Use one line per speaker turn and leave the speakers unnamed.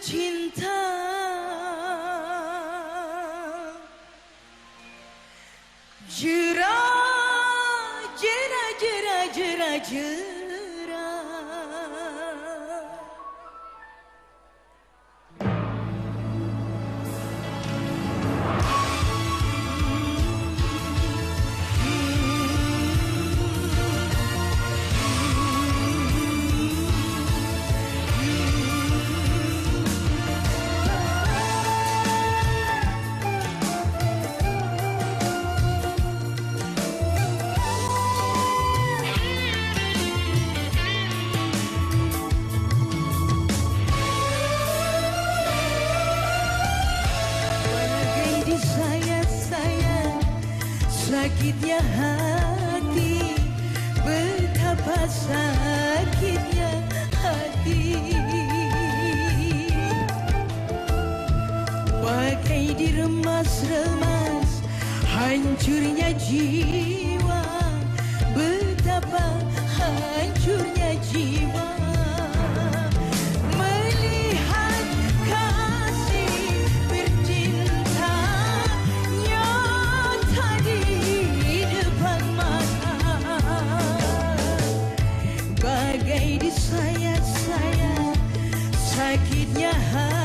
cinta Cıra cıra cıra cıra cıra Sakitnya hati Betapa sakitnya hati. Bagai diremas-remas Hancurnya jiwa Betapa sakitnya hati.